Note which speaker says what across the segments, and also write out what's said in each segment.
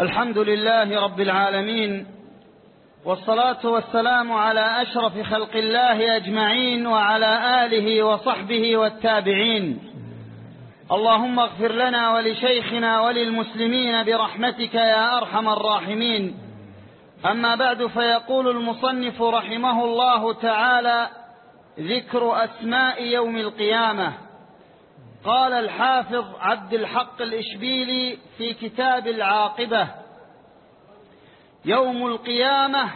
Speaker 1: الحمد لله رب العالمين والصلاة والسلام على أشرف خلق الله أجمعين وعلى آله وصحبه والتابعين. اللهم اغفر لنا ولشيخنا وللمسلمين برحمتك يا أرحم الراحمين. أما بعد فيقول المصنف رحمه الله تعالى ذكر أسماء يوم القيامة. قال الحافظ عبد الحق الإشبيلي في كتاب العاقبة يوم القيامة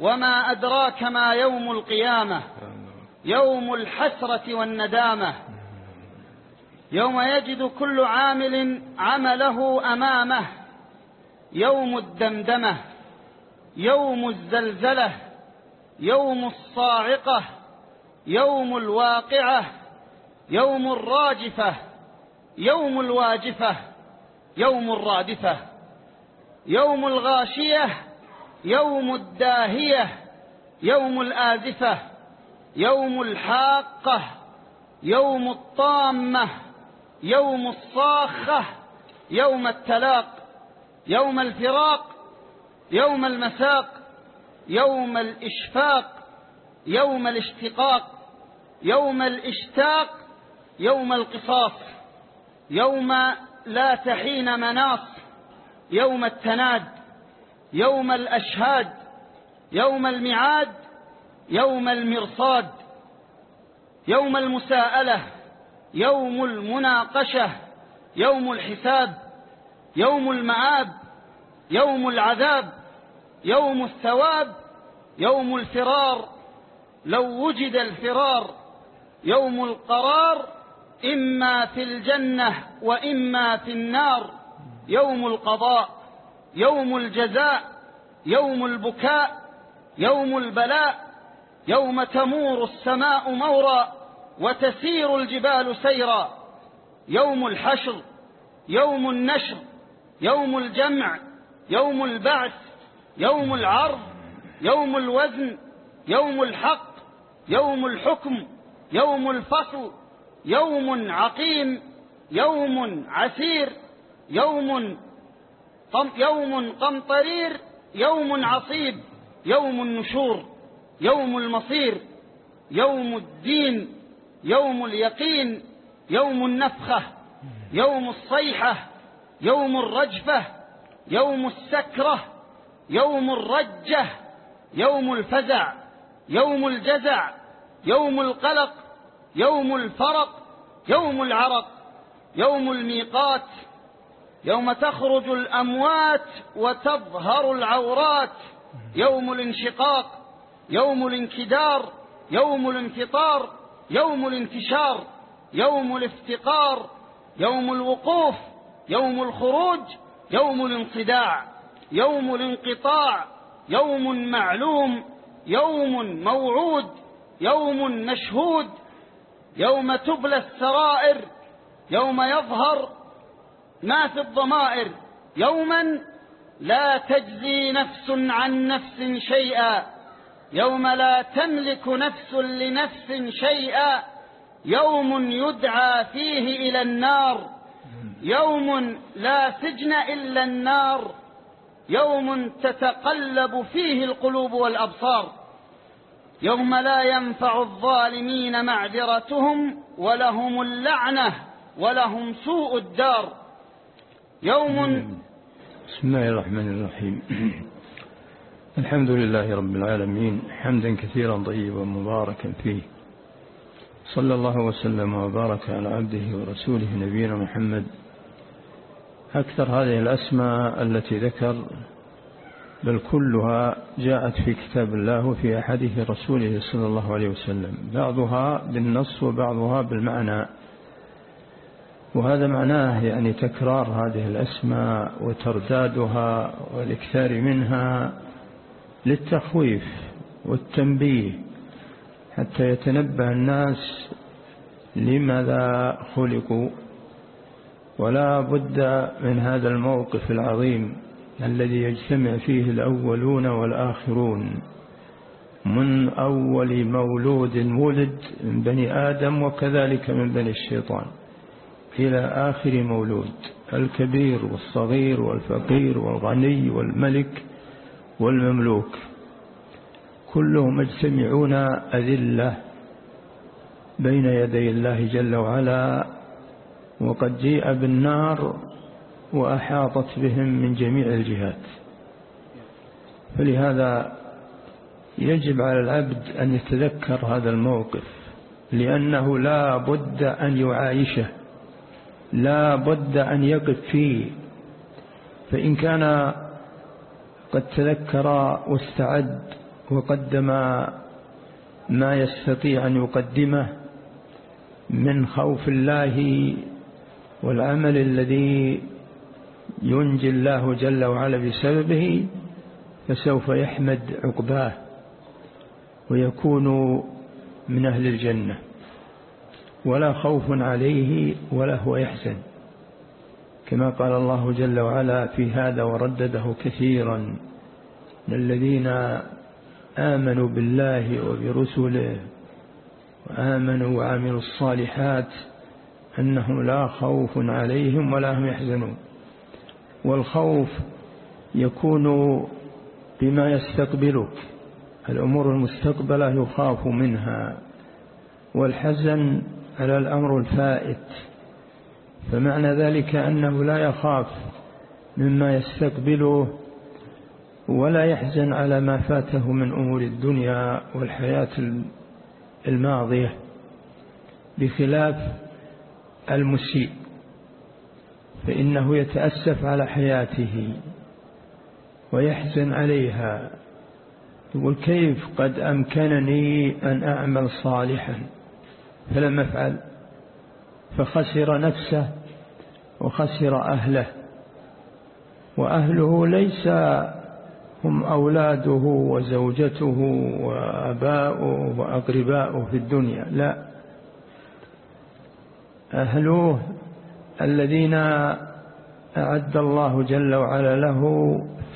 Speaker 1: وما أدراك ما يوم القيامة يوم الحسرة والندامة يوم يجد كل عامل عمله أمامه يوم الدمدمة يوم الزلزلة يوم الصاعقة يوم الواقعة يوم الراجفة يوم الواجفة يوم الرادفة يوم الغاشية يوم الداهية يوم الآزفة يوم الحاقة يوم الطامة يوم الصاخة يوم التلاق يوم الفراق يوم المساق يوم الإشفاق يوم الاشتقاق يوم الاشتاق يوم القصاص يوم لا تحين مناص يوم التناد يوم الأشهاد يوم الميعاد يوم المرصاد يوم المساءلة يوم المناقشة يوم الحساب يوم المآب يوم العذاب يوم الثواب يوم الفرار لو وجد الفرار يوم القرار إما في الجنة وإما في النار يوم القضاء يوم الجزاء يوم البكاء يوم البلاء يوم تمور السماء مورا وتسير الجبال سيرا يوم الحشر يوم النشر يوم الجمع يوم البعث يوم العرض يوم الوزن يوم الحق يوم الحكم يوم الفصل يوم عقيم يوم عسير يوم يوم قمطرير يوم عصيب يوم النشور يوم المصير يوم الدين يوم اليقين يوم النفخة يوم الصيحة يوم الرجفة يوم السكرة يوم الرجة يوم الفزع يوم الجزع يوم القلق يوم الفرق يوم العرق يوم الميقات يوم تخرج الأموات وتظهر العورات يوم الانشقاق يوم الانكدار يوم الانفطار يوم الانتشار يوم الافتقار يوم الوقوف يوم الخروج يوم الانصداع يوم الانقطاع يوم معلوم يوم موعود يوم مشهود يوم تبلى السرائر يوم يظهر ما في الضمائر يوما لا تجزي نفس عن نفس شيئا يوم لا تملك نفس لنفس شيئا يوم يدعى فيه إلى النار يوم لا سجن إلا النار يوم تتقلب فيه القلوب والأبصار. يوم لا ينفع الظالمين معذرتهم ولهم اللعنة ولهم سوء الدار. يوم
Speaker 2: بسم الله الرحمن الرحيم. الحمد لله رب العالمين. حمدا كثيرا طيبا مباركا فيه. صلى الله وسلم وبارك على عبده ورسوله نبينا محمد. أكثر هذه الأسماء التي ذكر بل كلها جاءت في كتاب الله وفي أحاديث رسوله صلى الله عليه وسلم. بعضها بالنص وبعضها بالمعنى. وهذا معناه يعني تكرار هذه الأسماء وتردادها والإكثار منها للتخويف والتنبيه حتى يتنبه الناس لماذا خلقوا. ولا بد من هذا الموقف العظيم الذي يجتمع فيه الأولون والآخرون. من أول مولود ولد من بني آدم وكذلك من بني الشيطان. إلى آخر مولود. الكبير والصغير والفقير والغني والملك والمملوك. كلهم مجتمعون أذلة بين يدي الله جل وعلا. وقد جيء بالنار وأحاطت بهم من جميع الجهات. فلهذا يجب على العبد أن يتذكر هذا الموقف لأنه لا بد أن يعايشه لا بد أن يقف فيه. فإن كان قد تذكر واستعد وقدم ما يستطيع أن يقدمه من خوف الله والعمل الذي ينجي الله جل وعلا بسببه فسوف يحمد عقباه ويكون من أهل الجنة. ولا خوف عليه ولا هو يحزن. كما قال الله جل وعلا في هذا وردده كثيرا الذين آمنوا بالله وبرسله وآمنوا وعملوا الصالحات أنهم لا خوف عليهم ولا هم يحزنون. والخوف يكون بما يستقبلك. الأمور المستقبلة يخاف منها والحزن على الأمر الفائت. فمعنى ذلك أنه لا يخاف مما يستقبله ولا يحزن على ما فاته من أمور الدنيا والحياة الماضية بخلاف المسيء. فإنه يتأسف على حياته ويحزن عليها. يقول كيف قد أمكنني أن أعمل صالحا؟ فلم أفعل فخسر نفسه وخسر أهله وأهله ليس هم أولاده وزوجته وأباؤه وأقرباؤه في الدنيا لا. أهلوه الذين أعد الله جل وعلا له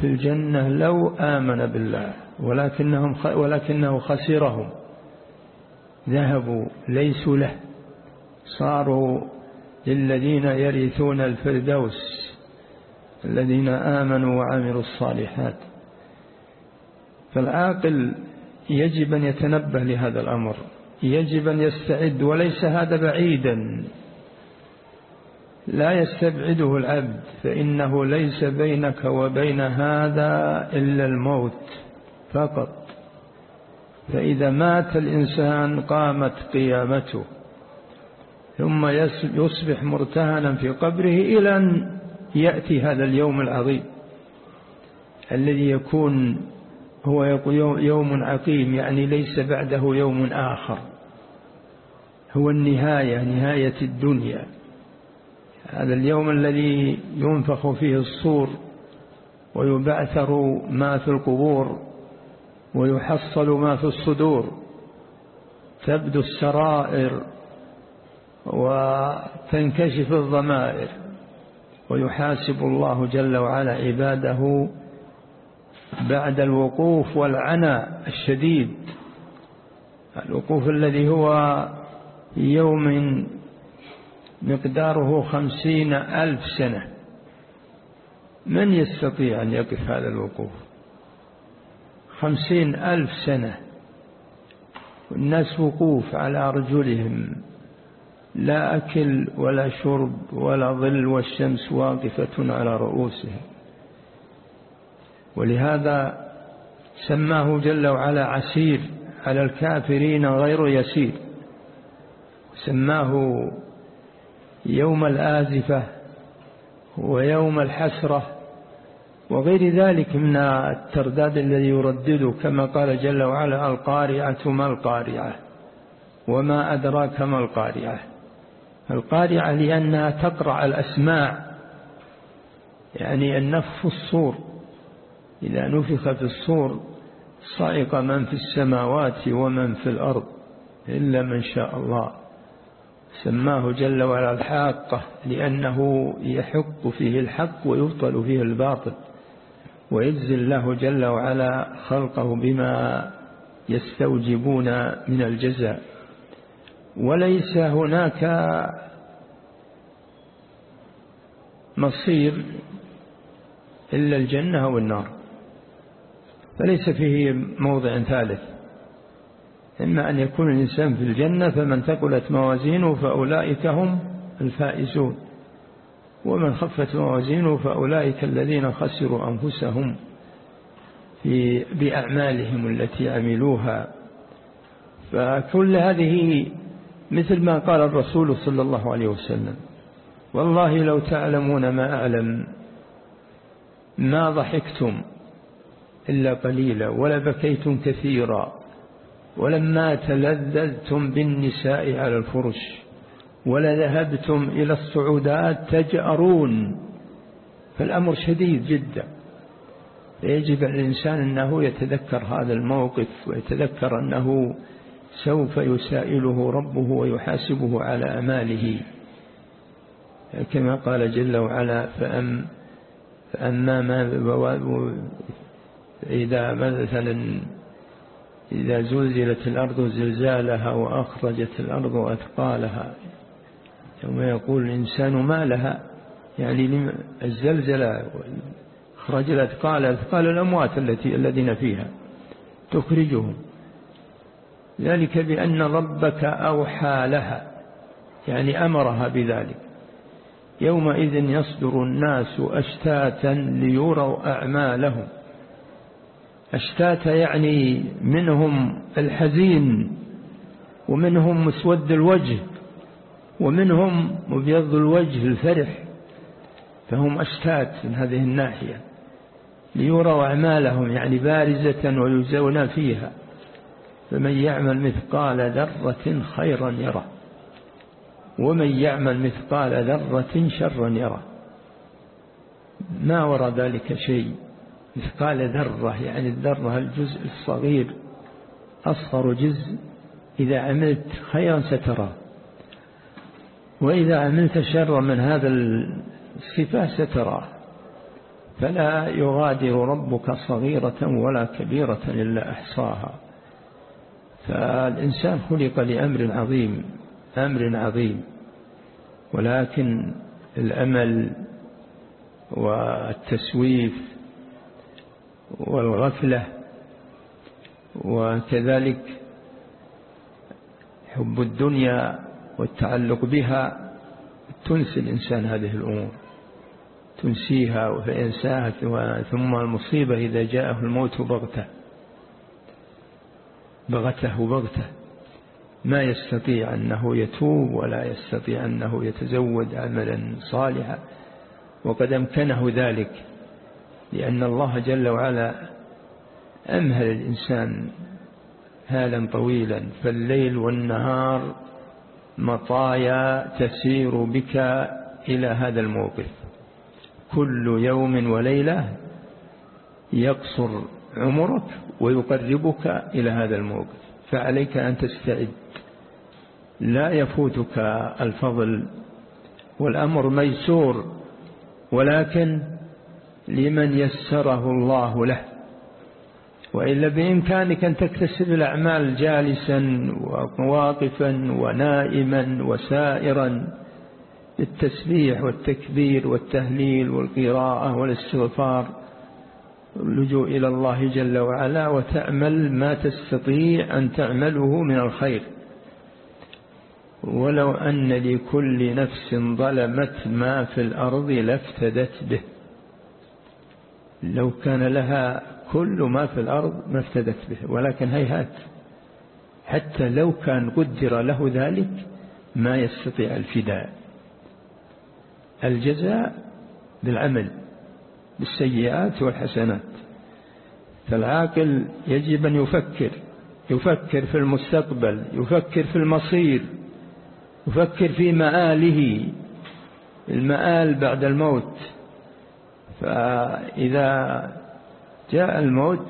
Speaker 2: في الجنة لو آمن بالله ولكنهم ولكنه خسرهم. ذهبوا ليسوا له. صاروا للذين يرثون الفردوس الذين آمنوا وعملوا الصالحات. فالعاقل يجب أن يتنبه لهذا الأمر يجب أن يستعد وليس هذا بعيدا. لا يستبعده العبد فإنه ليس بينك وبين هذا إلا الموت فقط. فإذا مات الإنسان قامت قيامته ثم يصبح مرتهنا في قبره إلى أن يأتي هذا اليوم العظيم الذي يكون هو يوم عقيم يعني ليس بعده يوم آخر. هو النهاية نهاية الدنيا. هذا اليوم الذي ينفخ فيه الصور ويبعثر ما في القبور ويحصل ما في الصدور تبدو السرائر وتنكشف الضمائر ويحاسب الله جل وعلا عباده بعد الوقوف والعنى الشديد الوقوف الذي هو يوم مقداره خمسين ألف سنة. من يستطيع أن يقف هذا الوقوف؟ خمسين ألف سنة. والناس وقوف على أرجلهم. لا أكل ولا شرب ولا ظل والشمس واقفة على رؤوسهم. ولهذا سماه جل وعلا عسير على الكافرين غير يسير. سماه يوم الآزفة ويوم الحسرة وغير ذلك من الترداد الذي يردده كما قال جل وعلا القارعة ما القارعة وما أدراك ما القارعة. القارعة لأنها تقرع الأسماع يعني النفخ الصور. إذا نفخ في الصور صعق من في السماوات ومن في الأرض إلا من شاء الله. سماه جل وعلا الحاقة لأنه يحق فيه الحق ويبطل فيه الباطل ويجزي الله جل وعلا خلقه بما يستوجبون من الجزاء. وليس هناك مصير إلا الجنة أو النار فليس فيه موضع ثالث. إما أن يكون الإنسان في الجنة فمن ثقلت موازينه فأولئك هم الفائزون. ومن خفت موازينه فأولئك الذين خسروا أنفسهم في بأعمالهم التي عملوها. فكل هذه مثل ما قال الرسول صلى الله عليه وسلم والله لو تعلمون ما أعلم ما ضحكتم إلا قليلا ولا بكيتم كثيرا. ولما تلذذتم بالنساء على الفرش ولذهبتم إلى الصعودات تجأرون فالأمر شديد جدا. يجب على الإنسان أنه يتذكر هذا الموقف ويتذكر أنه سوف يسائله ربه ويحاسبه على أماله. كما قال جل وعلا فأم فأما ما إذا مثلا إذا زلزلت الأرض زلزالها وأخرجت الأرض أثقالها ثم يقول الإنسان ما لها؟ يعني الزلزلة أخرج الأثقال أثقال الأموات التي الذين فيها تخرجهم. ذلك بأن ربك أوحى لها يعني أمرها بذلك. يومئذ يصدر الناس أشتاتا ليروا أعمالهم. أشتاتا يعني منهم الحزين ومنهم مسود الوجه ومنهم مبيض الوجه الفرح فهم أشتات من هذه الناحية ليروا أعمالهم يعني بارزة ويجزون فيها. فمن يعمل مثقال ذرة خيرا يره ومن يعمل مثقال ذرة شرا يره. ما وراء ذلك شيء. مثقال ذرة يعني الذرة الجزء الصغير أصغر جزء إذا عملت خيرا ستراه وإذا عملت شرا من هذا الصفة ستراه فلا يغادر ربك صغيرة ولا كبيرة إلا أحصاها. فالإنسان خلق لأمر عظيم أمر عظيم. ولكن الأمل والتسويف والغفلة وكذلك حب الدنيا والتعلق بها تنسي الإنسان هذه الأمور تنسيها وفإنساها ثم المصيبة إذا جاءه الموت بغتة بغته بغتة. ما يستطيع أنه يتوب ولا يستطيع أنه يتزود عملا صالحا وقد أمكنه ذلك. لأن الله جل وعلا أمهل الإنسان هالا طويلا فالليل والنهار مطايا تسير بك إلى هذا الموقف. كل يوم وليلة يقصر عمرك ويقربك إلى هذا الموقف. فعليك أن تستعد. لا يفوتك الفضل والأمر ميسور ولكن لمن يسره الله له. وإلا بإمكانك أن تكتسب الأعمال جالسا وواقفا ونائما وسائرا بالتسبيح والتكبير والتهليل والقراءة والاستغفار. اللجوء إلى الله جل وعلا وتعمل ما تستطيع أن تعمله من الخير. ولو أن لكل نفس ظلمت ما في الأرض لافتدت به. لو كان لها كل ما في الأرض ما افتدت به ولكن هيهات. حتى لو كان قدر له ذلك ما يستطيع الفداء. الجزاء بالعمل بالسيئات والحسنات. فالعاقل يجب أن يفكر يفكر في المستقبل يفكر في المصير يفكر في مآله. المآل بعد الموت فإذا جاء الموت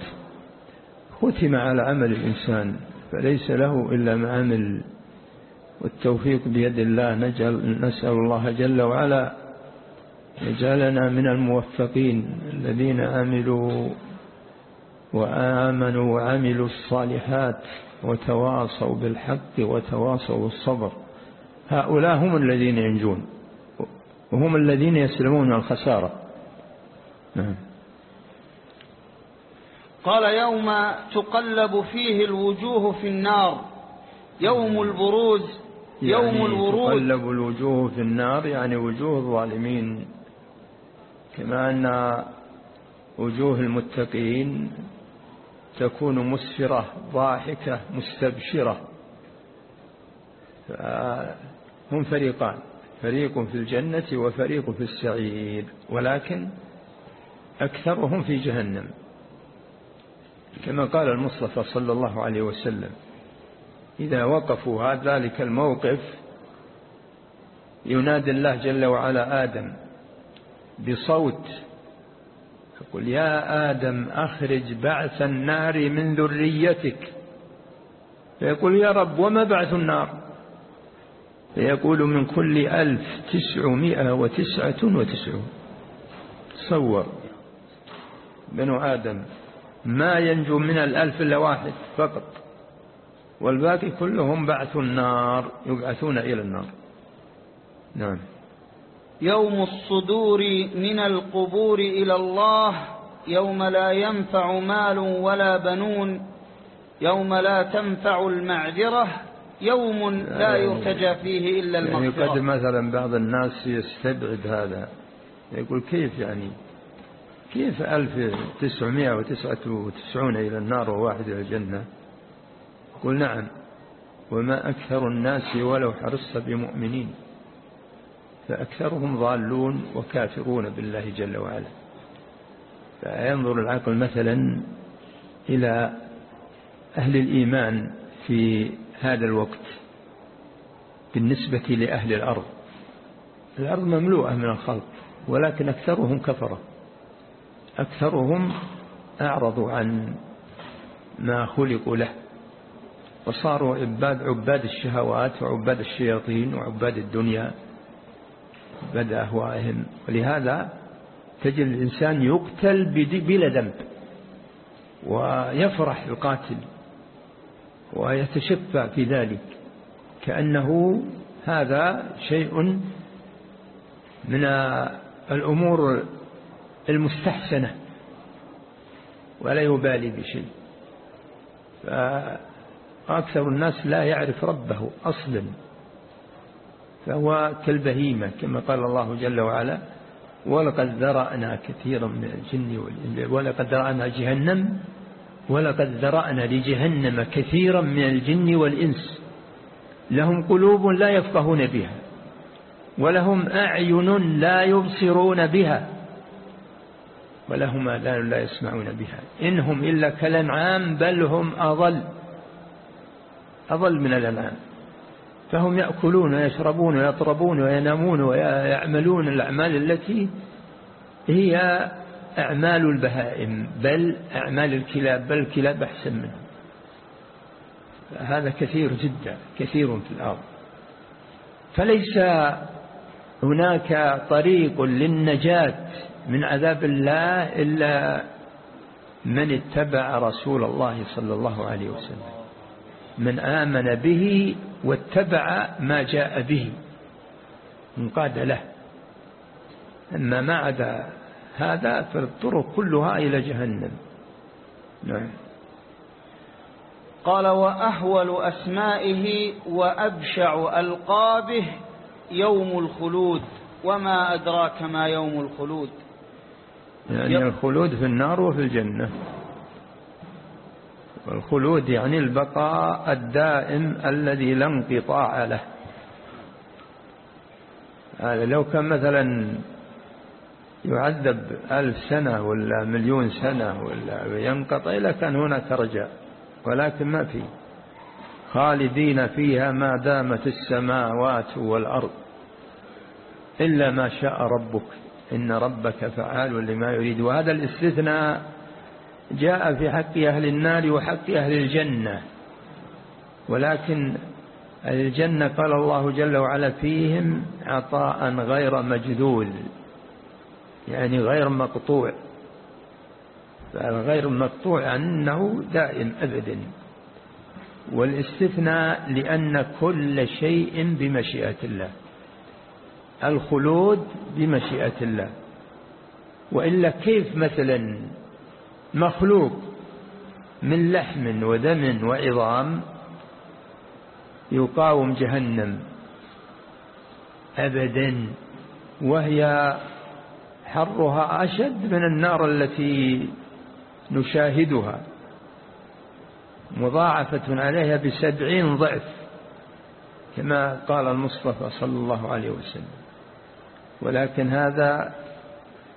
Speaker 2: ختم على عمل الإنسان فليس له إلا ما عمل والتوفيق بيد الله نجل نسأل الله جل وعلا يجعلنا من الموفقين الذين عملوا وآمنوا وعملوا الصالحات وتواصوا بالحق وتواصوا بالصبر. هؤلاء هم الذين ينجون وهم الذين يسلمون من الخسارة. نعم.
Speaker 1: قال يوم تقلب فيه الوجوه في النار يوم البروز يوم
Speaker 2: يعني
Speaker 1: الورود.
Speaker 2: تقلب الوجوه في النار يعني وجوه الظالمين كما أن وجوه المتقين تكون مسفرة ضاحكة مستبشرة. هم فريقان فريق في الجنة وفريق في السعير. ولكن أكثرهم في جهنم. كما قال المصطفى صلى الله عليه وسلم إذا وقفوا ذلك الموقف ينادي الله جل وعلا آدم بصوت يقول يا آدم أخرج بعث النار من ذريتك. فيقول يا رب وما بعث النار؟ فيقول من كل ألف تسعمائة وتسعة وتسعون. تصور بنو آدم ما ينجو من الألف إلا واحد فقط. والباقي كلهم بعث النار يبعثون إلى النار. نعم.
Speaker 1: يوم الصدور من القبور إلى الله يوم لا ينفع مال ولا بنون يوم لا تنفع المعذرة يوم لا يرتجى فيه إلا المغفرة
Speaker 2: يعني قد مثلا بعض الناس يستبعد هذا يقول كيف يعني؟ كيف ألف تسعمائة وتسعة وتسعون إلى النار وواحد إلى الجنة؟ قل نعم. وما أكثر الناس ولو حرصت بمؤمنين فأكثرهم ضالون وكافرون بالله جل وعلا. فينظر العقل مثلا إلى أهل الإيمان في هذا الوقت بالنسبة لأهل الأرض. الأرض مملوءة من الخلق ولكن أكثرهم كفرة. أكثرهم أعرضوا عن ما خلقوا له وصاروا عباد عباد الشهوات وعباد الشياطين وعباد الدنيا عباد أهوائهم. ولهذا تجد الإنسان يقتل بلا ذنب ويفرح القاتل ويتشفى في ذلك كأنه هذا شيء من الأمور المستحسنة ولا يبالي بشيء. فأكثر الناس لا يعرف ربه أصلا فهو كالبهيمة كما قال الله جل وعلا ولقد ذرأنا كثيرا من الجن والإنس ولقد ذرأنا جهنم ولقد ذرأنا لجهنم كثيرا من الجن والإنس. لهم قلوب لا يفقهون بها ولهم أعين لا يبصرون بها. ولهم آذان لا يسمعون بها. إنهم إلا كالأنعام بل هم أضل. أضل من الأنعام. فهم يأكلون ويشربون ويطربون وينامون ويعملون الأعمال التي هي أعمال البهائم بل أعمال الكلاب بل الكلاب أحسن منهم. هذا كثير جدا كثير في الأرض. فليس هناك طريق للنجاة. من عذاب الله إلا من اتبع رسول الله صلى الله عليه وسلم. من آمن به واتبع ما جاء به. انقاد له. أما ما عدا هذا فالطرق كلها إلى جهنم. نعم.
Speaker 1: قال وأهول أسمائه وأبشع ألقابه يوم الخلود. وما أدراك ما يوم الخلود؟
Speaker 2: يعني الخلود في النار وفي الجنة. والخلود يعني البقاء الدائم الذي لا انقطاع له. هذا لو كان مثلا يعذب ألف سنة ولا مليون سنة ولا ينقطع لكان هناك رجاء ولكن ما في. خالدين فيها ما دامت السماوات والأرض إلا ما شاء ربك. إن ربك فعال لما يريد. وهذا الاستثناء جاء في حق أهل النار وحق أهل الجنة. ولكن الجنة قال الله جل وعلا فيهم عطاء غير مجذول يعني غير مقطوع. فالغير مقطوع أنه دائم أبدا. والاستثناء لأن كل شيء بمشيئة الله. الخلود بمشيئة الله. وإلا كيف مثلا مخلوق من لحم ودم وعظام يقاوم جهنم أبدا وهي حرها أشد من النار التي نشاهدها مضاعفة عليها بسبعين ضعف كما قال المصطفى صلى الله عليه وسلم. ولكن هذا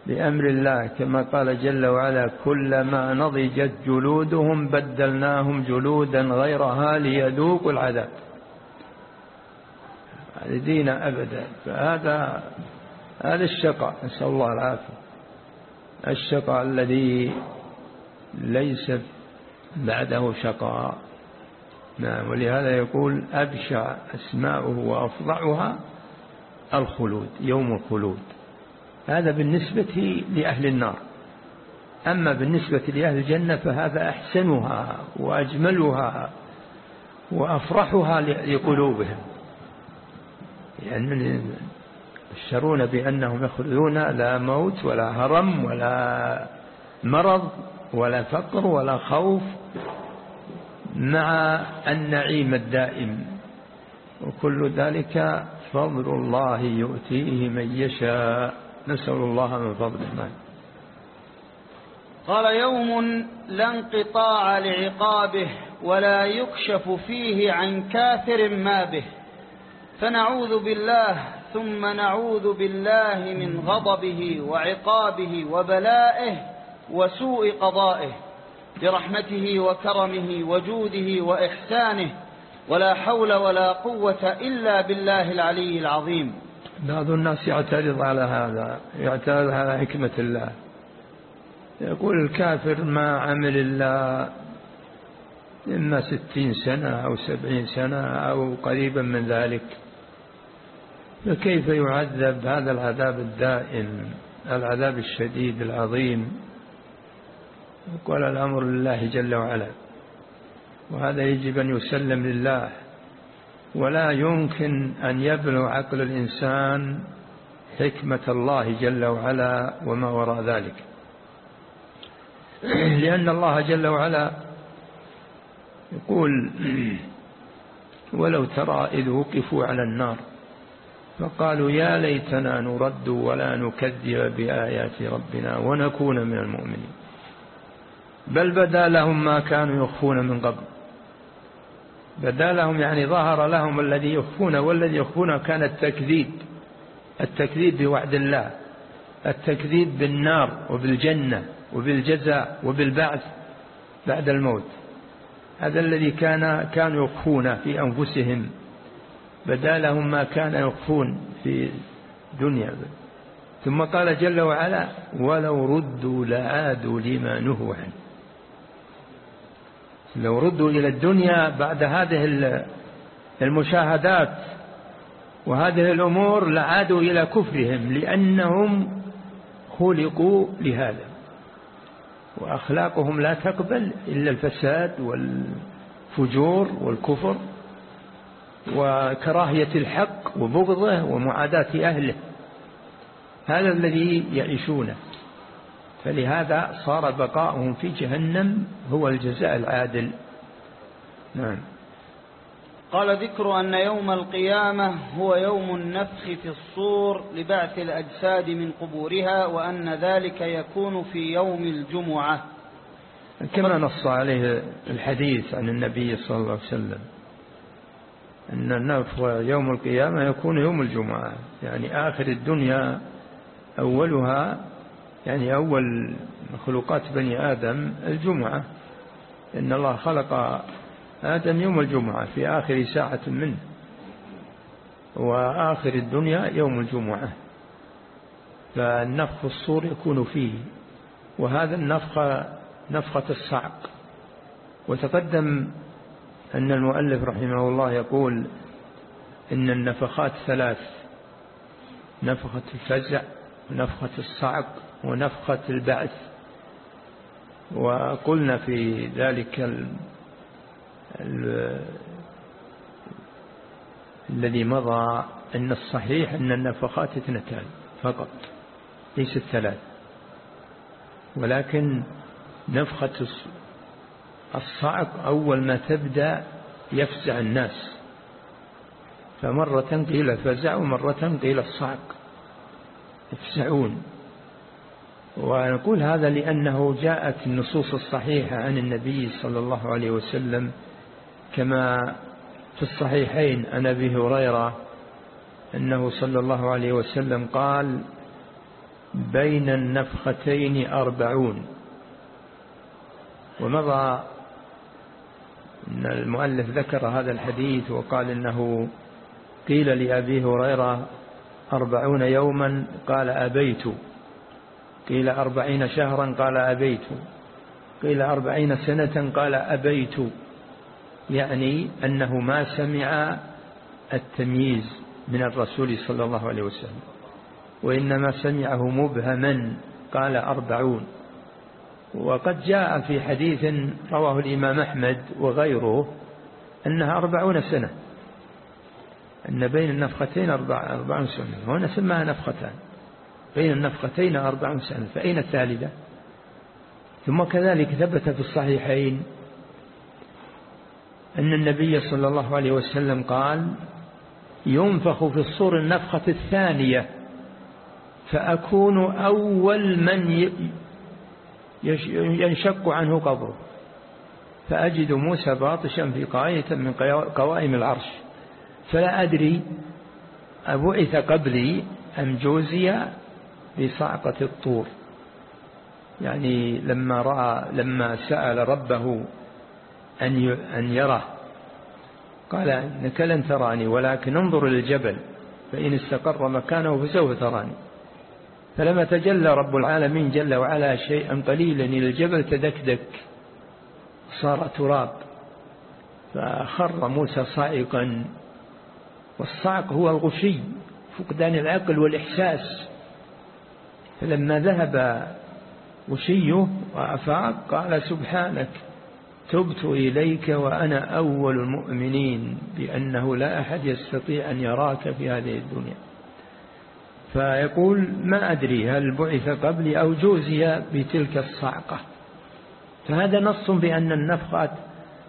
Speaker 2: بأمر الله كما قال جل وعلا كلما نضجت جلودهم بدلناهم جلودا غيرها ليذوقوا العذاب. دين أبدا. فهذا هذا الشقاء نسأل الله العافية. الشقاء الذي ليس بعده شقاء. نعم ولهذا يقول أبشع أسماؤه وأفضعها الخلود يوم الخلود. هذا بالنسبة لأهل النار. أما بالنسبة لأهل الجنة فهذا أحسنها وأجملها وأفرحها لقلوبهم. يعني يبشرون بأنهم يخلدون لا موت ولا هرم ولا مرض ولا فقر ولا خوف مع النعيم الدائم. وكل ذلك فضل الله يؤتيه من يشاء. نسأل الله من فضله. نعم.
Speaker 1: قال يوم لا انقطاع لعقابه ولا يكشف فيه عن كافر ما به. فنعوذ بالله ثم نعوذ بالله من غضبه وعقابه وبلائه وسوء قضائه برحمته وكرمه وجوده وإحسانه. ولا حول ولا قوة إلا بالله العلي العظيم.
Speaker 2: بعض الناس يعترض على هذا يعترض على حكمة الله. يقول الكافر ما عمل الله إما ستين سنة أو سبعين سنة أو قريبا من ذلك. فكيف يعذب هذا العذاب الدائم العذاب الشديد العظيم؟ يقول الأمر لله جل وعلا. وهذا يجب أن يسلم لله. ولا يمكن أن يبلغ عقل الإنسان حكمة الله جل وعلا وما وراء ذلك. لأن الله جل وعلا يقول ولو ترى إذ وقفوا على النار فقالوا يا ليتنا نرد ولا نكذب بآيات ربنا ونكون من المؤمنين. بل بدا لهم ما كانوا يخفون من قبل. بدا لهم يعني ظهر لهم الذي يخفون والذي يخفون كان التكذيب التكذيب بوعد الله التكذيب بالنار وبالجنة وبالجزاء وبالبعث بعد الموت. هذا الذي كان كانوا يخفون في أنفسهم. بدا لهم ما كان يخفون في دنيا. ثم قال جل وعلا ولو ردوا لعادوا لما نهوا عنه. لو ردوا إلى الدنيا بعد هذه المشاهدات وهذه الأمور لعادوا إلى كفرهم لأنهم خلقوا لهذا. وأخلاقهم لا تقبل إلا الفساد والفجور والكفر وكراهية الحق وبغضه ومعاداة أهله. هذا الذي يعيشونه. فلهذا صار بقاؤهم في جهنم هو الجزاء العادل. نعم.
Speaker 1: قال ذكر أن يوم القيامة هو يوم النفخ في الصور لبعث الأجساد من قبورها وأن ذلك يكون في يوم الجمعة.
Speaker 2: كما نص عليه الحديث عن النبي صلى الله عليه وسلم أن النفخ يوم القيامة يكون يوم الجمعة يعني آخر الدنيا أولها يعني أول مخلوقات بني آدم الجمعة. إن الله خلق آدم يوم الجمعة في آخر ساعة منه وآخر الدنيا يوم الجمعة. فالنفخ الصور يكون فيه وهذا النفخ نفخة الصعق وتقدم أن المؤلف رحمه الله يقول إن النفخات ثلاث نفخة الفزع ونفخة الصعق ونفخة البعث وقلنا في ذلك ال ال الذي مضى أن الصحيح أن النفخات اثنتان فقط ليست ثلاث ولكن نفخة الصعق أول ما تبدأ يفزع الناس. فمرة قيل فزع ومرة قيل الصعق. يفزعون. ونقول هذا لأنه جاءت النصوص الصحيحة عن النبي صلى الله عليه وسلم كما في الصحيحين عن أبي هريرة أنه صلى الله عليه وسلم قال بين النفختين أربعون. ومضى أن المؤلف ذكر هذا الحديث وقال إنه قيل لأبي هريرة أربعون يوما قال أبيت. قيل أربعين شهرا قال أبيت. قيل أربعين سنة قال أبيت. يعني أنه ما سمع التمييز من الرسول صلى الله عليه وسلم وإنما سمعه مبهما قال أربعون. وقد جاء في حديث رواه الإمام أحمد وغيره أنها أربعون سنة أن بين النفختين أربع أربعون سنة هنا سماها نفختان. بين النفختين أربعون سنة فأين الثالثة ثم كذلك ثبت في الصحيحين أن النبي صلى الله عليه وسلم قال ينفخ في الصور النفخة الثانية فأكون أول من ينشق عنه قبره فأجد موسى باطشا في قاية من قوائم العرش فلا أدري أبعث قبلي أم جوزي بصعقة الطور. يعني لما رأى لما سأل ربه أن أن يره قال إنك لن تراني ولكن انظر للجبل فإن استقر مكانه فسوف تراني. فلما تجلى رب العالمين جل وعلا شيئا قليلا إلى الجبل تدكدك صار تراب. فخر موسى صائقا والصعق هو الغشي فقدان العقل والإحساس. فلما ذهب غشيه وأفاق قال سبحانك تبت إليك وأنا أول المؤمنين بأنه لا أحد يستطيع أن يراك في هذه الدنيا. فيقول ما أدري هل بعث قبلي أو جوزي بتلك الصعقة. فهذا نص بأن النفخة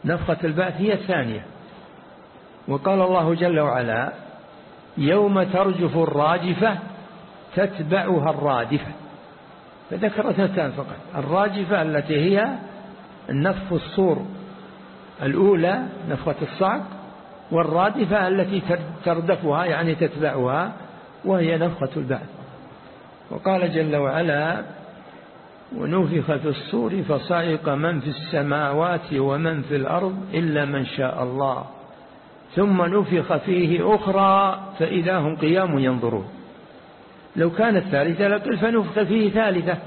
Speaker 2: نفخة البعث هي الثانية. وقال الله جل وعلا يوم ترجف الراجفة تتبعها الرادفة فذكر اثنتان فقط الراجفة التي هي النفخ الصور الأولى نفخة الصعق والرادفة التي تردفها يعني تتبعها وهي نفخة البعث. وقال جل وعلا ونفخ في الصور فصعق من في السماوات ومن في الأرض إلا من شاء الله. ثم نفخ فيه أخرى فإذا هم قيام ينظرون. لو كانت ثالثة لقل فنفخ فيه ثالثة.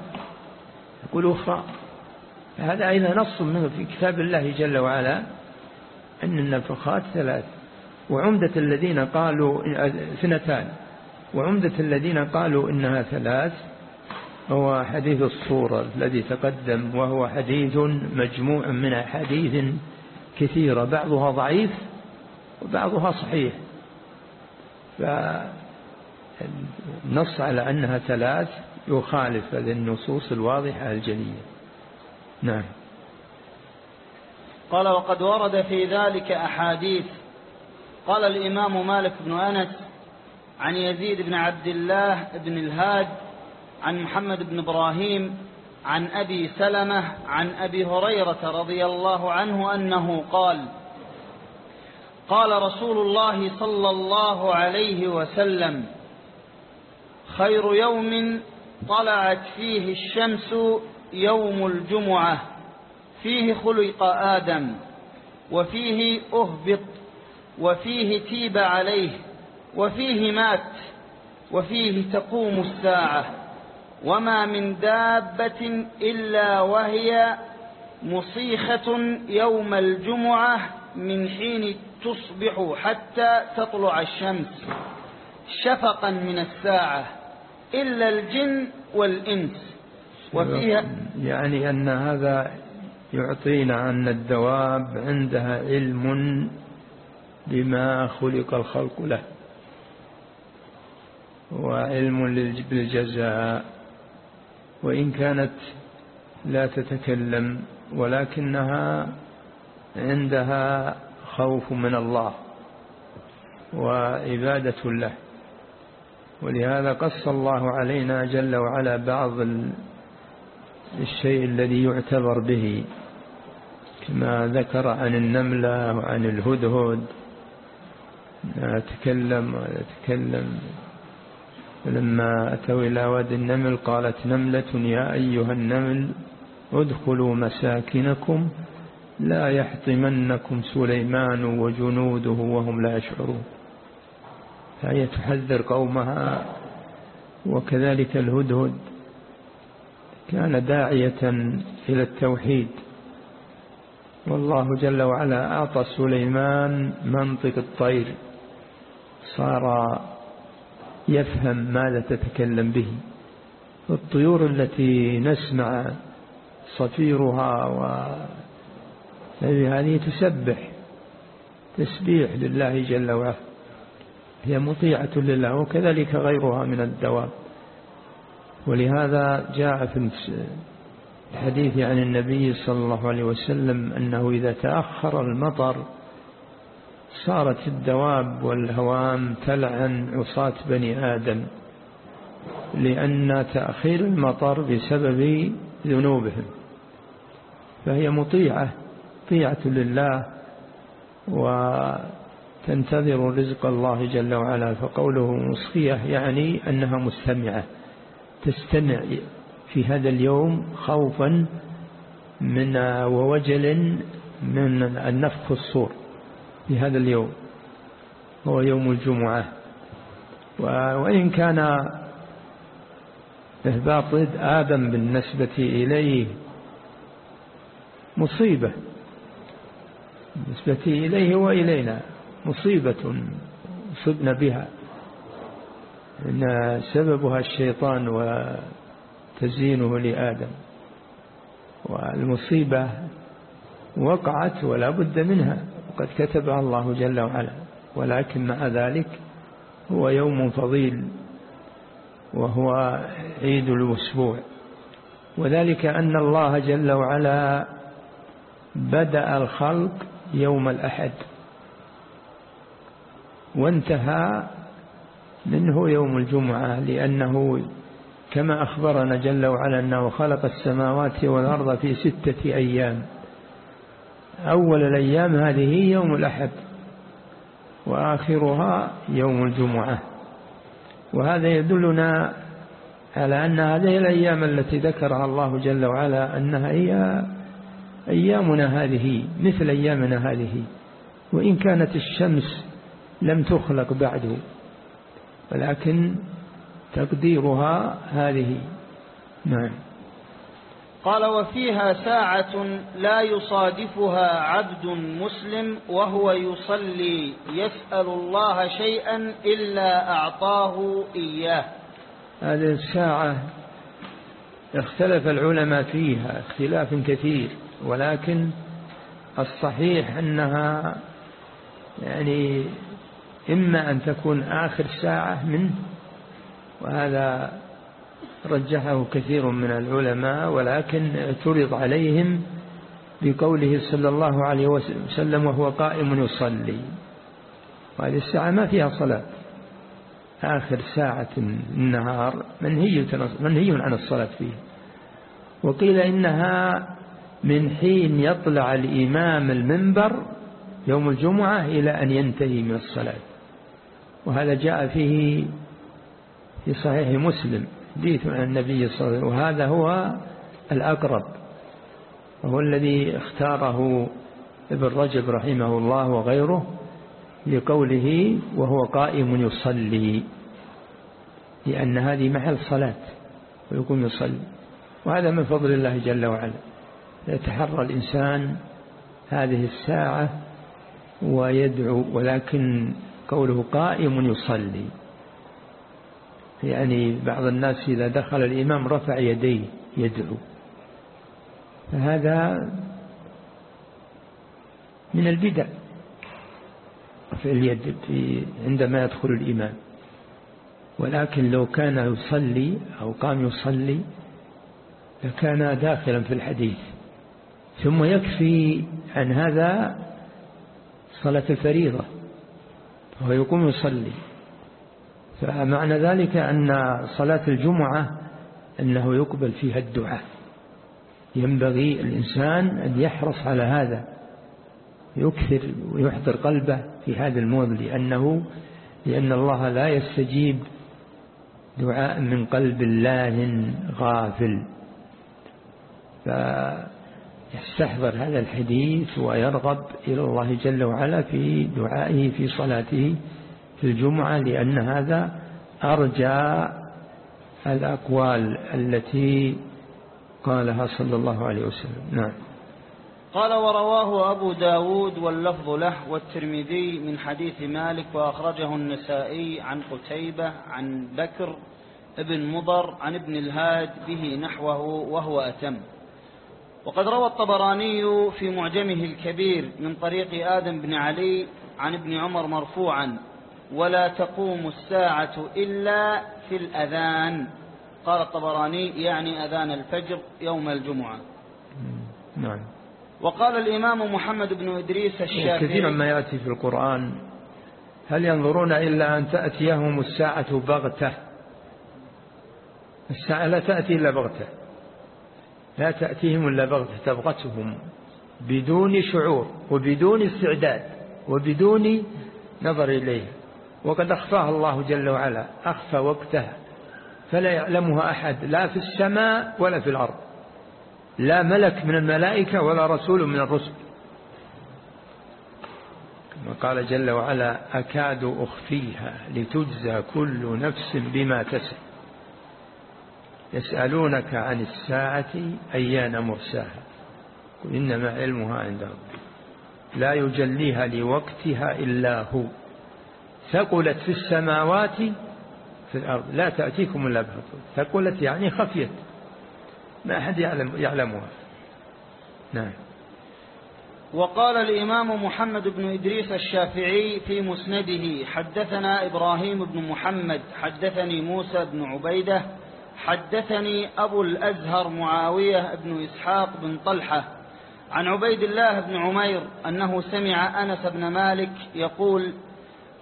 Speaker 2: يقول أخرى. هذا أيضا نص منه في كتاب الله جل وعلا أن النفخات ثلاث. وعمدة الذين قالوا اثنتان. وعمدة الذين قالوا إنها ثلاث هو حديث الصورة الذي تقدم وهو حديث مجموع من أحاديث كثيرة. بعضها ضعيف وبعضها صحيح. فالنص على أنها ثلاث يخالف هذه النصوص الواضحة الجلية. نعم.
Speaker 1: قال وقد ورد في ذلك أحاديث. قال الإمام مالك بن أنس عن يزيد بن عبد الله بن الهاد عن محمد بن إبراهيم عن أبي سلمة عن أبي هريرة رضي الله عنه أنه قال قال رسول الله صلى الله عليه وسلم خير يوم طلعت فيه الشمس يوم الجمعة فيه خلق آدم وفيه أهبط وفيه تيب عليه وفيه مات وفيه تقوم الساعة وما من دابة إلا وهي مصيخة يوم الجمعة من حين تصبح حتى تطلع الشمس شفقا من الساعة. إلا الجن والإنس.
Speaker 2: وفيها يعني أن هذا يعطينا أن الدواب عندها علم بما خلق الخلق له. وعلم بالجزاء وإن كانت لا تتكلم ولكنها عندها خوف من الله. وعبادة له. ولهذا قص الله علينا جل وعلا بعض الشيء الذي يعتبر به كما ذكر عن النملة وعن الهدهد تكلم ويتكلم لما أتوا إلى واد النمل قالت نملة يا أيها النمل ادخلوا مساكنكم لا يحطمنكم سليمان وجنوده وهم لا يشعرون. فهي تحذر قومها وكذلك الهدهد. كان داعية إلى التوحيد. والله جل وعلا أعطى سليمان منطق الطير. صار يفهم ماذا تتكلم به. الطيور التي نسمع صفيرها و هذه تسبح تسبيح لله جل وعلا. هي مطيعة لله وكذلك غيرها من الدواب. ولهذا جاء في الحديث عن النبي صلى الله عليه وسلم أنه إذا تأخر المطر صارت الدواب والهوام تلعن عصاة بني آدم لأن تأخير المطر بسبب ذنوبهم. فهي مطيعة طيعة لله وتنتظر رزق الله جل وعلا. فقوله مصفية يعني أنها مستمعة. تستمع في هذا اليوم خوفا من ووجل من النفخ الصور في هذا اليوم. هو يوم الجمعة. وإن كان إهباط آدم بالنسبة إليه مصيبة. بالنسبة إليه وإلينا. مصيبة صبنا بها إن سببها الشيطان وتزيينه لآدم. والمصيبة وقعت ولا بد منها وقد كتبها الله جل وعلا. ولكن مع ذلك هو يوم فضيل وهو عيد الأسبوع. وذلك أن الله جل وعلا بدأ الخلق يوم الأحد. وانتهى منه يوم الجمعة لأنه كما أخبرنا جل وعلا أنه خلق السماوات والأرض في ستة أيام. أول الأيام هذه يوم الأحد وآخرها يوم الجمعة. وهذا يدلنا على أن هذه الأيام التي ذكرها الله جل وعلا أنها هي أيامنا هذه مثل أيامنا هذه. وإن كانت الشمس لم تخلق بعد ولكن تقديرها هذه. نعم.
Speaker 1: قال وفيها ساعة لا يصادفها عبد مسلم وهو يصلي يسأل الله شيئا إلا أعطاه إياه.
Speaker 2: هذه الساعة اختلف العلماء فيها اختلاف كثير ولكن الصحيح أنها يعني إما أن تكون آخر ساعة منه وهذا رجحه كثير من العلماء ولكن اعترض عليهم بقوله صلى الله عليه وسلم وهو قائم يصلي. وهذه الساعة ما فيها صلاة. آخر ساعة النهار منهي, منهي عن الصلاة فيه. وقيل إنها من حين يطلع الإمام المنبر يوم الجمعة إلى أن ينتهي من الصلاة. وهذا جاء فيه في صحيح مسلم حديث عن النبي صلى الله عليه وسلم وهذا هو الأقرب وهو الذي اختاره ابن رجب رحمه الله وغيره لقوله وهو قائم يصلي لأن هذه محل صلاة ويقوم يصلي وهذا من فضل الله جل وعلا يتحرى الإنسان هذه الساعة ويدعو ولكن قوله قائم يصلي. يعني بعض الناس إذا دخل الإمام رفع يديه يدعو. فهذا من البدع. في اليد في عندما يدخل الإمام. ولكن لو كان يصلي أو قام يصلي لكان داخلا في الحديث. ثم يكفي عن هذا صلاة الفريضة. وهو يقوم يصلي. فمعنى ذلك أن صلاة الجمعة أنه يقبل فيها الدعاء. ينبغي الإنسان أن يحرص على هذا. يكثر ويحضر قلبه في هذا الموضع لأنه لأن الله لا يستجيب دعاء من قلب الله غافل. فيستحضر هذا الحديث ويرغب إلى الله جل وعلا في دعائه في صلاته في الجمعة لأن هذا أرجى الأقوال التي قالها صلى الله عليه وسلم. نعم.
Speaker 1: قال ورواه أبو داود واللفظ له والترمذي من حديث مالك وأخرجه النسائي عن قتيبة عن بكر ابن مضر عن ابن الهاد به نحوه وهو أتم. وقد روى الطبراني في معجمه الكبير من طريق آدم بن علي عن ابن عمر مرفوعا ولا تقوم الساعة إلا في الأذان. قال الطبراني يعني أذان الفجر يوم الجمعة.
Speaker 2: نعم.
Speaker 1: وقال الإمام محمد بن إدريس الشافعي
Speaker 2: كثيرا ما يأتي في القرآن. هل ينظرون إلا أن تأتيهم الساعة بغتة؟ الساعة لا تأتي إلا بغتة. لا تأتيهم إلا بغتة تبغتهم بدون شعور وبدون استعداد وبدون نظر إليه. وقد أخفاها الله جل وعلا أخفى وقتها. فلا يعلمها أحد لا في السماء ولا في الأرض. لا ملك من الملائكة ولا رسول من الرسل. كما قال جل وعلا أكاد أخفيها لتجزى كل نفس بما تسع يسألونك عن الساعة أيان مرساها. قل إنما علمها عند ربي. لا يجليها لوقتها إلا هو. ثقلت في السماوات في الأرض. لا تأتيكم إلا بحث ثقلت يعني خفيت. ما أحد يعلم يعلمها. نعم.
Speaker 1: وقال الإمام محمد بن إدريس الشافعي في مسنده حدثنا إبراهيم بن محمد حدثني موسى بن عبيدة حدثني أبو الأزهر معاوية بن إسحاق بن طلحة عن عبيد الله بن عمير أنه سمع أنس بن مالك يقول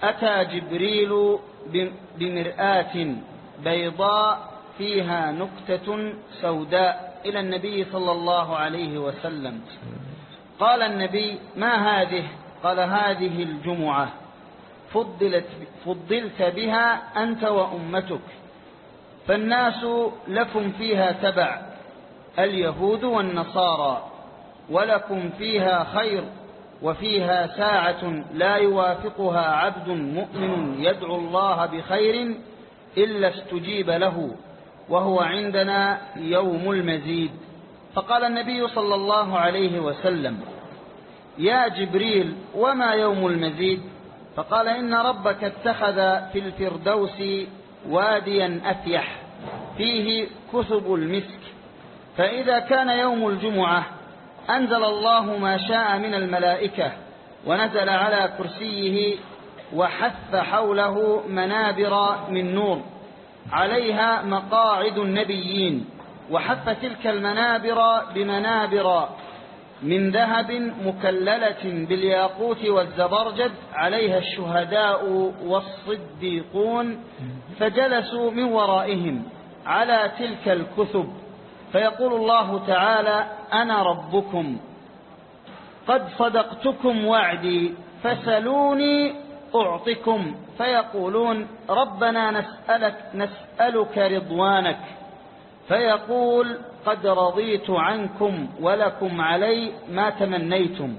Speaker 1: أتى جبريل بمرآة بيضاء فيها نكتة سوداء إلى النبي صلى الله عليه وسلم. قال النبي ما هذه؟ قال هذه الجمعة. فضلت, فضلت بها أنت وأمتك. فالناس لكم فيها تبع اليهود والنصارى ولكم فيها خير وفيها ساعة لا يوافقها عبد مؤمن يدعو الله بخير إلا استجيب له وهو عندنا يوم المزيد. فقال النبي صلى الله عليه وسلم يا جبريل وما يوم المزيد؟ فقال إن ربك اتخذ في الفردوس واديا أفيح. فيه كثب المسك. فإذا كان يوم الجمعة أنزل الله ما شاء من الملائكة ونزل على كرسيه وحث حوله منابر من نور. عليها مقاعد النبيين وحث تلك المنابر بمنابر. من ذهب مكللة بالياقوت والزبرجد عليها الشهداء والصديقون فجلسوا من ورائهم على تلك الكثب. فيقول الله تعالى أنا ربكم قد صدقتكم وعدي فسلوني أعطكم. فيقولون ربنا نسألك, نسألك رضوانك. فيقول قد رضيت عنكم ولكم علي ما تمنيتم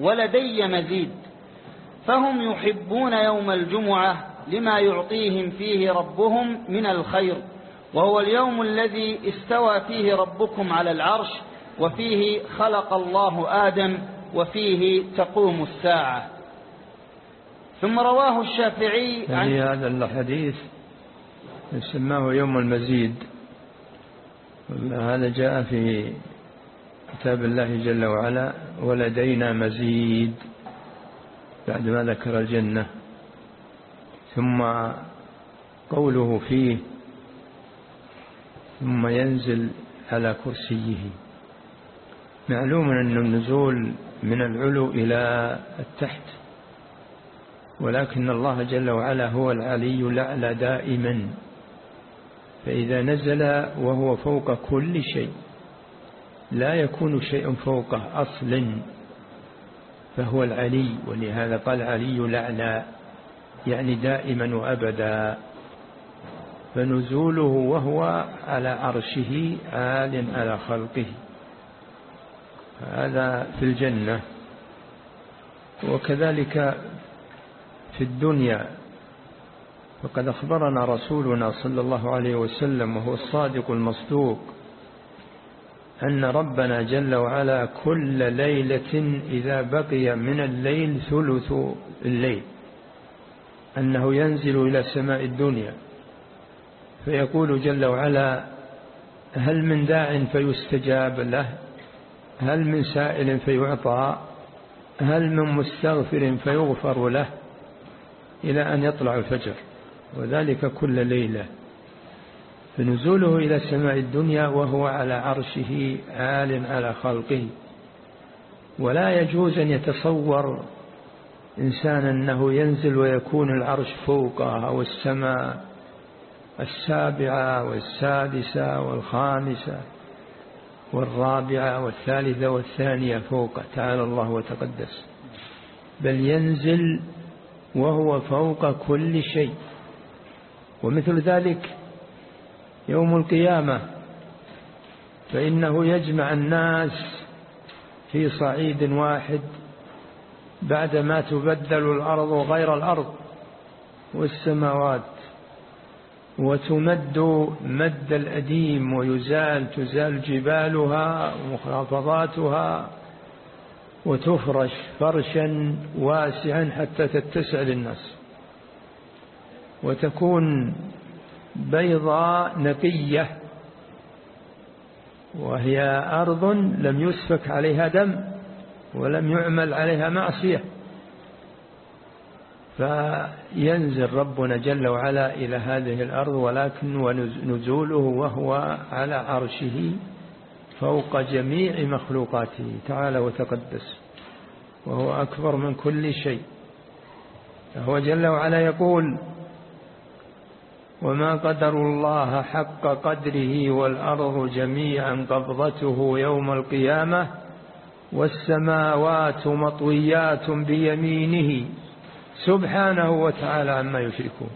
Speaker 1: ولدي مزيد فهم يحبون يوم الجمعة لما يعطيهم فيه ربهم من الخير وهو اليوم الذي استوى فيه ربكم على العرش وفيه خلق الله آدم وفيه تقوم الساعة. ثم رواه الشافعي
Speaker 2: عن يعني هذا الحديث سماه يوم المزيد. هذا جاء في كتاب الله جل وعلا ولدينا مزيد بعد ما ذكر الجنة. ثم قوله فيه ثم ينزل على كرسيه. معلوم أن النزول من العلو إلى التحت ولكن الله جل وعلا هو العلي الأعلى دائما. فإذا نزل وهو فوق كل شيء لا يكون شيء فوقه أصل فهو العلي ولهذا قال علي الأعلى يعني دائما وأبدا. فنزوله وهو على عرشه عال على خلقه. هذا في الجنة. وكذلك في الدنيا فقد أخبرنا رسولنا صلى الله عليه وسلم وهو الصادق المصدوق أن ربنا جل وعلا كل ليلة إذا بقي من الليل ثلث الليل أنه ينزل إلى سماء الدنيا. فيقول جل وعلا هل من داع فيستجاب له؟ هل من سائل فيعطى؟ هل من مستغفر فيغفر له؟ إلى أن يطلع الفجر. وذلك كل ليلة. فنزوله إلى سماء الدنيا وهو على عرشه عال على خلقه. ولا يجوز أن يتصور إنسان أنه ينزل ويكون العرش فوقه أو السماء السابعة والسادسة والخامسة والرابعة والثالثة والثانية فوقه. تعالى الله وتقدس. بل ينزل وهو فوق كل شيء. ومثل ذلك يوم القيامة فإنه يجمع الناس في صعيد واحد بعدما تبدل الأرض غير الأرض والسماوات وتمد مد الأديم ويزال تزال جبالها ومخافضاتها وتفرش فرشا واسعا حتى تتسع للناس. وتكون بيضاء نقية وهي أرض لم يسفك عليها دم ولم يعمل عليها معصية. فينزل ربنا جل وعلا إلى هذه الأرض ولكن ونزوله وهو على عرشه فوق جميع مخلوقاته تعالى وتقدس وهو أكبر من كل شيء. فهو جل وعلا يقول وما قدر الله حق قدره والأرض جميعا قبضته يوم القيامة والسماوات مطويات بيمينه سبحانه وتعالى عما يشركون.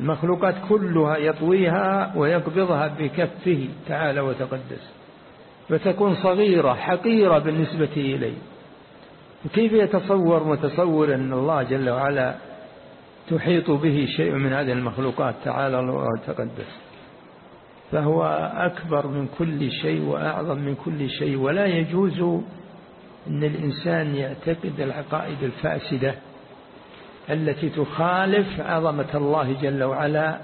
Speaker 2: المخلوقات كلها يطويها ويقبضها بكفه تعالى وتقدس. فتكون صغيرة حقيرة بالنسبة إليه. وكيف يتصور متصور أن الله جل وعلا تحيط به شيء من هذه المخلوقات تعالى الله وتقدس. فهو أكبر من كل شيء وأعظم من كل شيء. ولا يجوز أن الإنسان يعتقد العقائد الفاسدة التي تخالف عظمة الله جل وعلا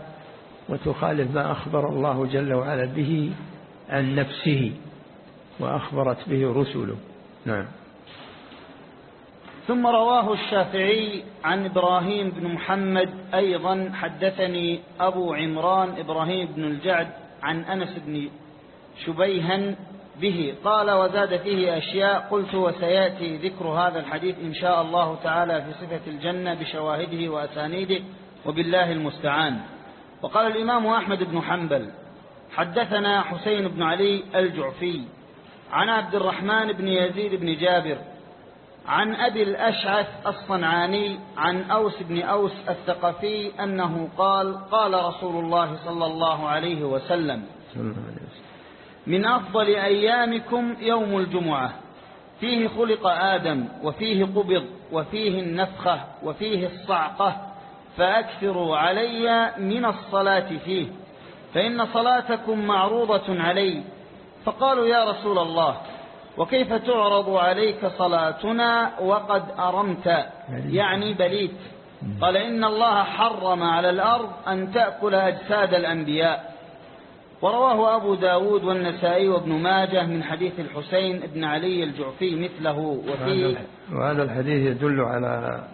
Speaker 2: وتخالف ما أخبر الله جل وعلا به عن نفسه وأخبرت به رسله. نعم.
Speaker 1: ثم رواه الشافعي عن إبراهيم بن محمد أيضا حدثني أبو عمران إبراهيم بن الجعد عن أنس بن شبيها به. قال وزاد فيه أشياء قلت وسيأتي ذكر هذا الحديث إن شاء الله تعالى في صفة الجنة بشواهده وأسانيده وبالله المستعان. وقال الإمام أحمد بن حنبل حدثنا حسين بن علي الجعفي عن عبد الرحمن بن يزيد بن جابر عن أبي الأشعث الصنعاني عن أوس بن أوس الثقفي أنه قال قال رسول الله صلى الله عليه وسلم من أفضل أيامكم يوم الجمعة. فيه خلق آدم وفيه قبض وفيه النفخة وفيه الصعقة. فأكثروا علي من الصلاة فيه. فإن صلاتكم معروضة علي. فقالوا يا رسول الله وكيف تعرض عليك صلاتنا وقد أرمت؟ يعني بليت. قال إن الله حرم على الأرض أن تأكل أجساد الأنبياء. ورواه أبو داود والنسائي وابن ماجه من حديث الحسين بن علي الجعفي مثله.
Speaker 2: وفي وهذا الحديث يدل على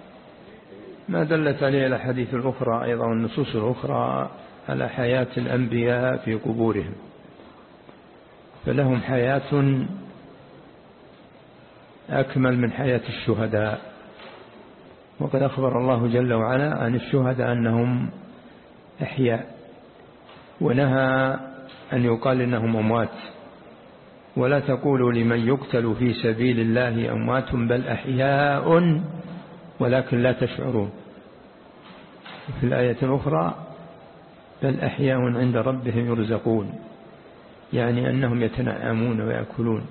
Speaker 2: ما دلت عليه الأحاديث الأخرى أيضا والنصوص الأخرى على حياة الأنبياء في قبورهم. فلهم حياة أكمل من حياة الشهداء. وقد أخبر الله جل وعلا عن الشهداء أنهم أحياء ونهى أن يقال إنهم أموات. ولا تقولوا لمن يقتل في سبيل الله أموات بل أحياء ولكن لا تشعرون. في الآية الأخرى بل أحياء عند ربهم يرزقون يعني أنهم يتنعمون ويأكلون.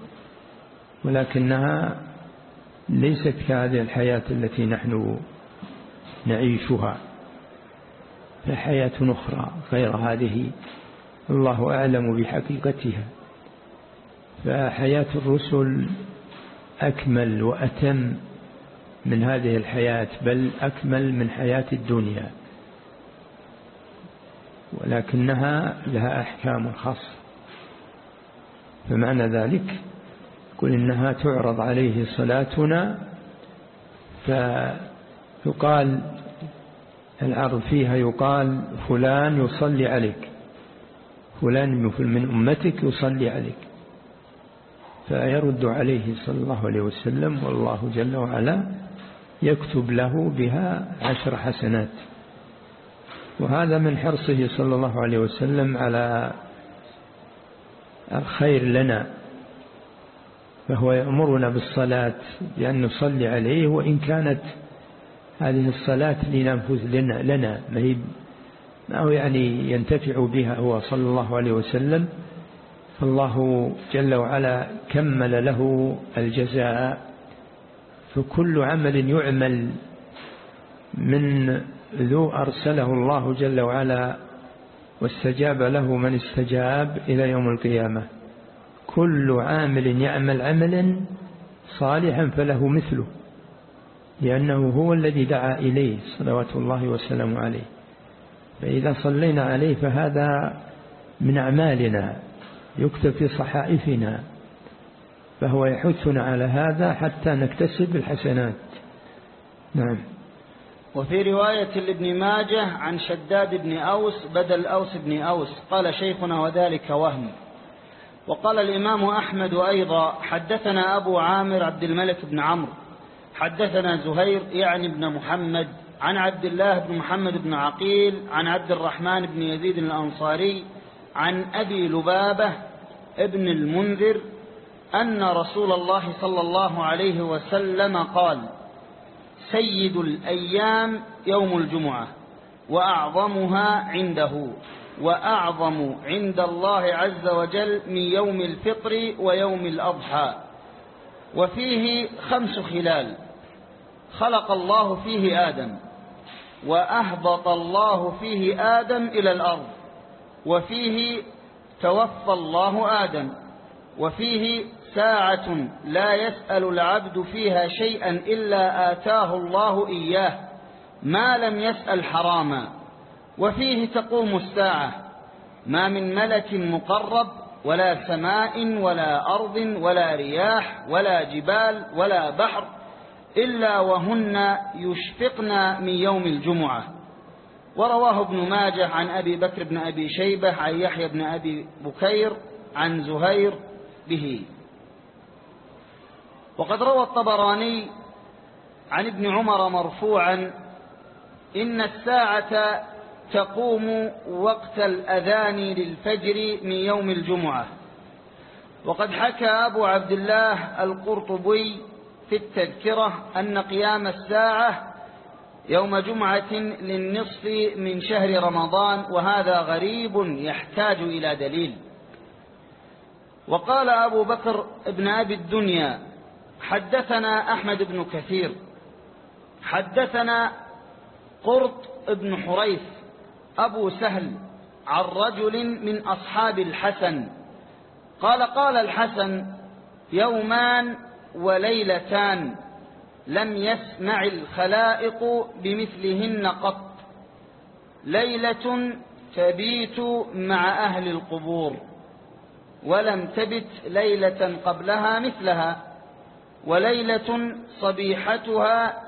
Speaker 2: ولكنها ليست كهذه الحياة التي نحن نعيشها فحياة أخرى غير هذه. الله أعلم بحقيقتها. فحياة الرسل أكمل وأتم من هذه الحياة بل أكمل من حياة الدنيا. ولكنها لها أحكام خاصة. فمعنى ذلك قل إنها تعرض عليه صلاتنا فيقال العرض فيها يقال فلان يصلي عليك فلان من أمتك يصلي عليك فيرد عليه صلى الله عليه وسلم والله جل وعلا يكتب له بها عشر حسنات. وهذا من حرصه صلى الله عليه وسلم على الخير لنا. فهو يأمرنا بالصلاة بأن نصلي عليه وإن كانت هذه الصلاة لننفذ لنا, لنا ما هي هو يعني ينتفع بها هو صلى الله عليه وسلم فالله جل وعلا كمل له الجزاء فكل عمل يعمل من ذو أرسله الله جل وعلا واستجاب له من استجاب إلى يوم القيامة. كل عامل يعمل عملا صالحا فله مثله لأنه هو الذي دعا إليه صلوات الله وسلامه عليه. فإذا صلينا عليه فهذا من أعمالنا يكتب في صحائفنا فهو يحثنا على هذا حتى نكتسب الحسنات. نعم.
Speaker 1: وفي رواية لابن ماجه عن شداد بن أوس بدل أوس بن أوس قال شيخنا وذلك وهم. وقال الإمام أحمد أيضا حدثنا أبو عامر عبد الملك بن عمرو حدثنا زهير يعني بن محمد عن عبد الله بن محمد بن عقيل عن عبد الرحمن بن يزيد الأنصاري عن أبي لبابة ابن المنذر أن رسول الله صلى الله عليه وسلم قال سيد الأيام يوم الجمعة وأعظمها عنده. وأعظم عند الله عز وجل من يوم الفطر ويوم الأضحى. وفيه خمس خلال. خلق الله فيه آدم وأهبط الله فيه آدم إلى الأرض. وفيه توفى الله آدم. وفيه ساعة لا يسأل العبد فيها شيئا إلا آتاه الله إياه. ما لم يسأل حراما. وفيه تقوم الساعة. ما من ملك مقرب ولا سماء ولا أرض ولا رياح ولا جبال ولا بحر إلا وهن يشفقن من يوم الجمعة. ورواه ابن ماجه عن أبي بكر بن أبي شيبة عن يحيى بن أبي بكير عن زهير به. وقد روى الطبراني عن ابن عمر مرفوعا إن الساعة تقوم وقت الأذان للفجر من يوم الجمعة. وقد حكى أبو عبد الله القرطبي في التذكرة أن قيام الساعة يوم جمعة للنصف من شهر رمضان وهذا غريب يحتاج إلى دليل. وقال أبو بكر ابن أبي الدنيا حدثنا أحمد بن كثير حدثنا قرط بن حريث أبو سهل عن رجل من أصحاب الحسن. قال قال الحسن يومان وليلتان لم يسمع الخلائق بمثلهن قط. ليلة تبيت مع أهل القبور ولم تبت ليلة قبلها مثلها وليلة صبيحتها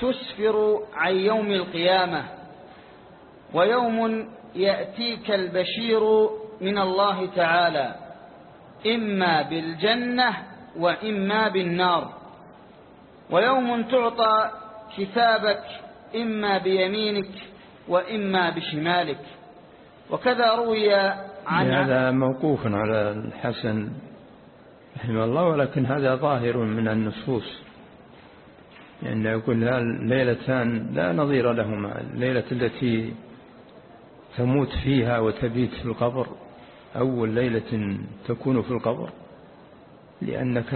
Speaker 1: تسفر عن يوم القيامة. ويوم يأتيك البشير من الله تعالى إما بالجنة وإما بالنار. ويوم تعطى كتابك إما بيمينك وإما بشمالك. وكذا روي عن
Speaker 2: هذا موقوف على الحسن رحمه الله ولكن هذا ظاهر من النصوص. لأن يعني يقول ليلتان لا نظير لهما الليلة التي تموت فيها وتبيت في القبر أول ليلة تكون في القبر لأنك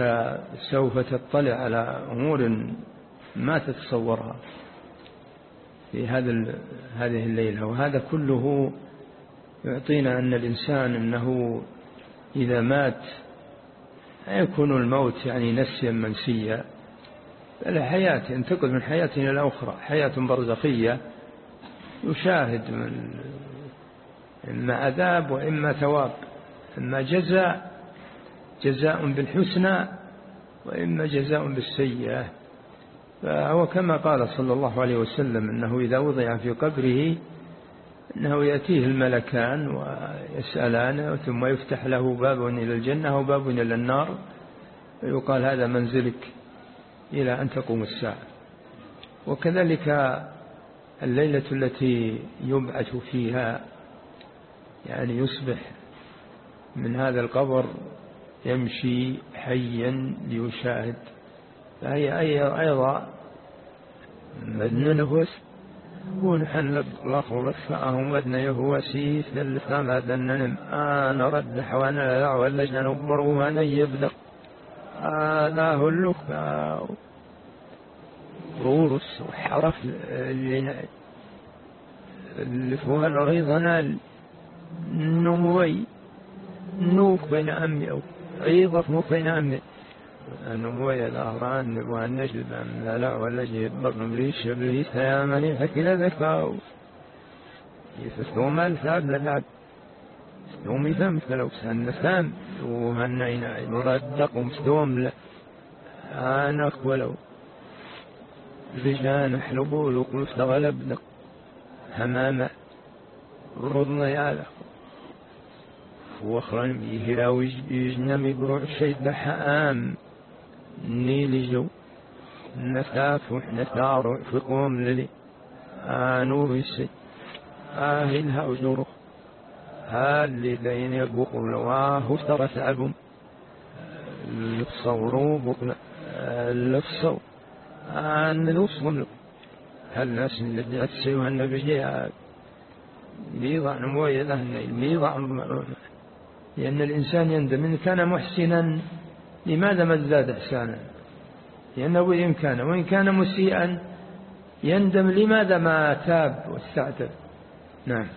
Speaker 2: سوف تطلع على أمور ما تتصورها في هذا هذه الليلة. وهذا كله يعطينا أن الإنسان أنه إذا مات يكون الموت يعني نسيا منسيا بل حياة ينتقل من حياة إلى الأخرى حياة برزخية يشاهد من إما عذاب وإما ثواب إما جزاء جزاء بالحسنى وإما جزاء بالسيئة. فهو كما قال صلى الله عليه وسلم أنه إذا وضع في قبره أنه يأتيه الملكان ويسألانه ثم يفتح له باب إلى الجنة وباب إلى النار ويقال هذا منزلك إلى أن تقوم الساعة. وكذلك الليلة التي يبعث فيها يعني يصبح من هذا القبر يمشي حيا ليشاهد. فهي أيضا مدن نفس ونحن الأخر فأهم ودنا يهوسيس للفهم دنن أنا رد حوانا لا ولا جنبر وأنا يبدأ هذا هو اللقاء. رورس وحرف اللي فوق الريضنا النموي نوك بين أمي أو عيضة نوك بين أمي النموي الأهران نبغى نجلب أم لا ولا جيب برنم ليش بليس يا مني حكي لذكاو يفسدوم الثاب للعب ستومي ثم فلو سن ثم وهنينا نردق ومستوم لا أنا ولو رجال حلبوا لقلوس تغلبنا همامة. رضنا يا لك وخرن بيه راوج يجنم بروع شيء بحام نيل جو نساف ونسار في قوم للي آنو بسي آهلها هاللي لين يبقوا لواه ترى تعبهم لفصوروا بقنا لفصوا أن نوصل هالناس اللي تسوى النبي ليضع نموية ليضع لأن الإنسان يندم. إن كان محسنا لماذا ما ازداد إحسانا؟ لأنه وإن كان. وإن كان مسيئا يندم لماذا ما تاب واستعتب. نعم.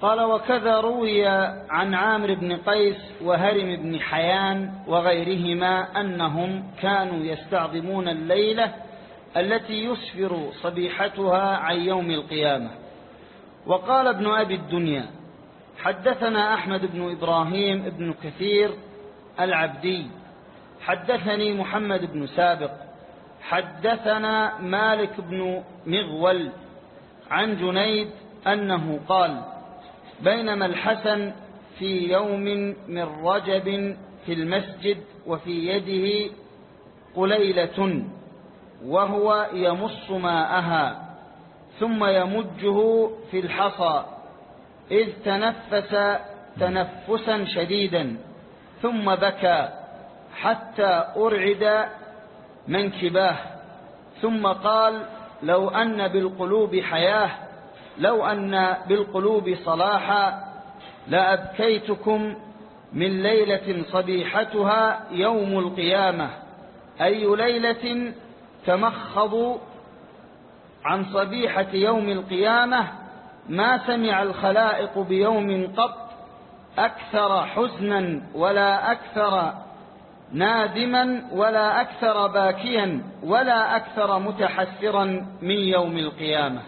Speaker 1: قال وكذا روي عن عامر بن قيس وهرم بن حيان وغيرهما أنهم كانوا يستعظمون الليلة التي يسفر صبيحتها عن يوم القيامة. وقال ابن أبي الدنيا حدثنا أحمد بن إبراهيم بن كثير العبدي حدثني محمد بن سابق حدثنا مالك بن مغول عن جنيد أنه قال بينما الحسن في يوم من رجب في المسجد وفي يده قليلة وهو يمص ماءها. ثم يمجه في الحصى إذ تنفس تنفسا شديدا ثم بكى حتى أرعد منكباه ثم قال لو أن بالقلوب حياة لو أن بالقلوب صلاحا لأبكيتكم من ليلة صبيحتها يوم القيامة أي ليلة تمخض عن صبيحة يوم القيامة ما سمع الخلائق بيوم قط أكثر حزنا ولا أكثر نادما ولا أكثر باكيا ولا أكثر متحسرا من يوم القيامة.